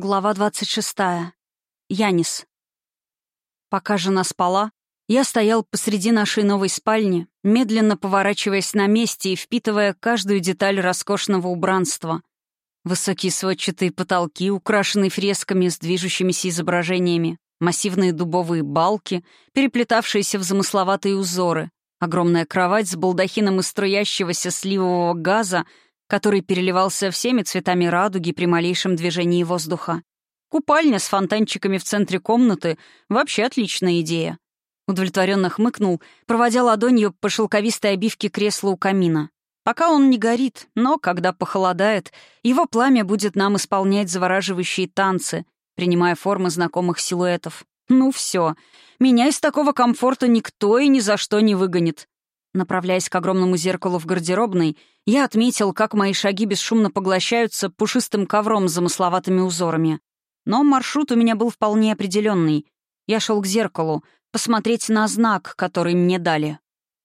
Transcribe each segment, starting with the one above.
Глава 26. Янис. Пока жена спала, я стоял посреди нашей новой спальни, медленно поворачиваясь на месте и впитывая каждую деталь роскошного убранства. Высокие сводчатые потолки, украшенные фресками с движущимися изображениями, массивные дубовые балки, переплетавшиеся в замысловатые узоры, огромная кровать с балдахином из струящегося сливового газа — который переливался всеми цветами радуги при малейшем движении воздуха. Купальня с фонтанчиками в центре комнаты — вообще отличная идея. Удовлетворенно хмыкнул, проводя ладонью по шелковистой обивке кресла у камина. Пока он не горит, но, когда похолодает, его пламя будет нам исполнять завораживающие танцы, принимая формы знакомых силуэтов. Ну все, меня из такого комфорта никто и ни за что не выгонит. Направляясь к огромному зеркалу в гардеробной, я отметил, как мои шаги бесшумно поглощаются пушистым ковром с замысловатыми узорами. Но маршрут у меня был вполне определенный. Я шел к зеркалу, посмотреть на знак, который мне дали.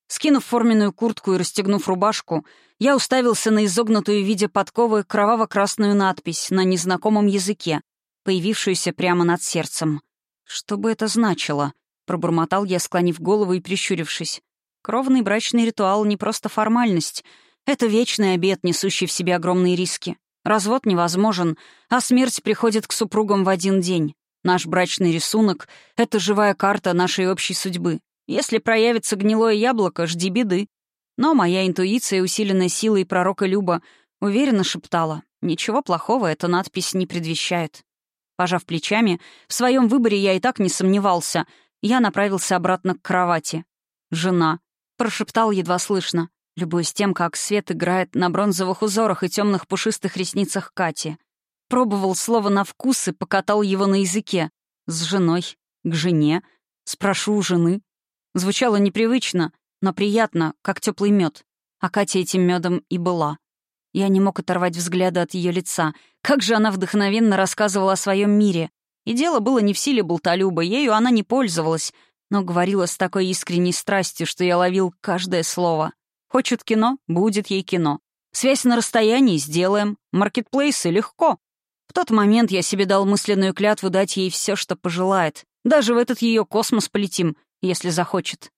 Скинув форменную куртку и расстегнув рубашку, я уставился на изогнутую в виде подковы кроваво-красную надпись на незнакомом языке, появившуюся прямо над сердцем. «Что бы это значило?» — пробормотал я, склонив голову и прищурившись. Кровный брачный ритуал — не просто формальность. Это вечный обет, несущий в себе огромные риски. Развод невозможен, а смерть приходит к супругам в один день. Наш брачный рисунок — это живая карта нашей общей судьбы. Если проявится гнилое яблоко, жди беды. Но моя интуиция, усиленная силой пророка Люба, уверенно шептала, ничего плохого эта надпись не предвещает. Пожав плечами, в своем выборе я и так не сомневался. Я направился обратно к кровати. Жена. Прошептал едва слышно, любуясь тем, как свет играет на бронзовых узорах и темных пушистых ресницах Кати. Пробовал слово на вкус и покатал его на языке. С женой, к жене, спрошу у жены. Звучало непривычно, но приятно, как теплый мед. А Катя этим медом и была. Я не мог оторвать взгляда от ее лица. Как же она вдохновенно рассказывала о своем мире. И дело было не в силе болтолюба, ею она не пользовалась, но говорила с такой искренней страстью, что я ловил каждое слово. Хочет кино — будет ей кино. Связь на расстоянии — сделаем. Маркетплейсы — легко. В тот момент я себе дал мысленную клятву дать ей все, что пожелает. Даже в этот ее космос полетим, если захочет.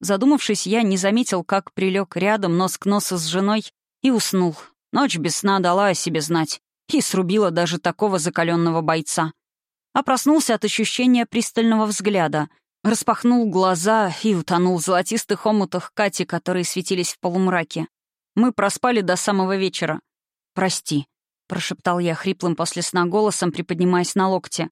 Задумавшись, я не заметил, как прилег рядом нос к носу с женой и уснул. Ночь без сна дала о себе знать и срубила даже такого закаленного бойца. А проснулся от ощущения пристального взгляда — Распахнул глаза и утонул в золотистых омутах Кати, которые светились в полумраке. Мы проспали до самого вечера. «Прости», — прошептал я хриплым после сна голосом, приподнимаясь на локте.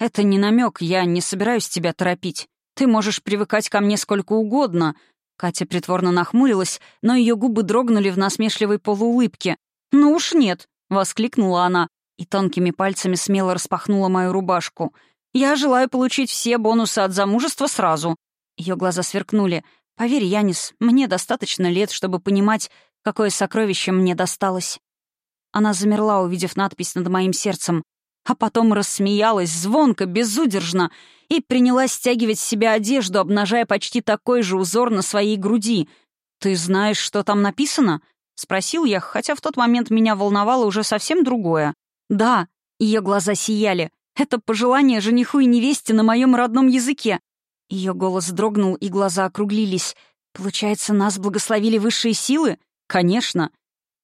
«Это не намек, я не собираюсь тебя торопить. Ты можешь привыкать ко мне сколько угодно». Катя притворно нахмурилась, но ее губы дрогнули в насмешливой полуулыбке. «Ну уж нет», — воскликнула она и тонкими пальцами смело распахнула мою рубашку — я желаю получить все бонусы от замужества сразу». Ее глаза сверкнули. «Поверь, Янис, мне достаточно лет, чтобы понимать, какое сокровище мне досталось». Она замерла, увидев надпись над моим сердцем, а потом рассмеялась звонко, безудержно и принялась стягивать с себя одежду, обнажая почти такой же узор на своей груди. «Ты знаешь, что там написано?» — спросил я, хотя в тот момент меня волновало уже совсем другое. «Да», — ее глаза сияли. Это пожелание жениху и невесте на моем родном языке. Ее голос дрогнул, и глаза округлились. Получается, нас благословили высшие силы? Конечно.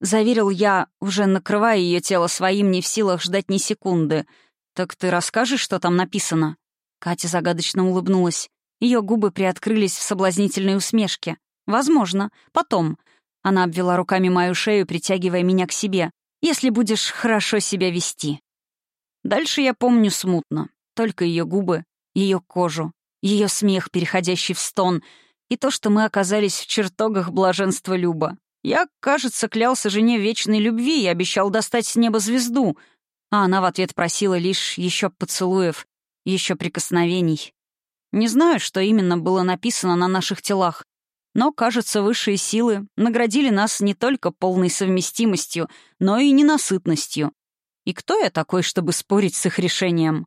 Заверил я, уже накрывая ее тело своим, не в силах ждать ни секунды. Так ты расскажешь, что там написано? Катя загадочно улыбнулась. Ее губы приоткрылись в соблазнительной усмешке. «Возможно. Потом». Она обвела руками мою шею, притягивая меня к себе. «Если будешь хорошо себя вести». Дальше я помню смутно. Только ее губы, ее кожу, ее смех, переходящий в стон, и то, что мы оказались в чертогах блаженства Люба. Я, кажется, клялся жене вечной любви и обещал достать с неба звезду, а она в ответ просила лишь еще поцелуев, еще прикосновений. Не знаю, что именно было написано на наших телах, но, кажется, высшие силы наградили нас не только полной совместимостью, но и ненасытностью. И кто я такой, чтобы спорить с их решением?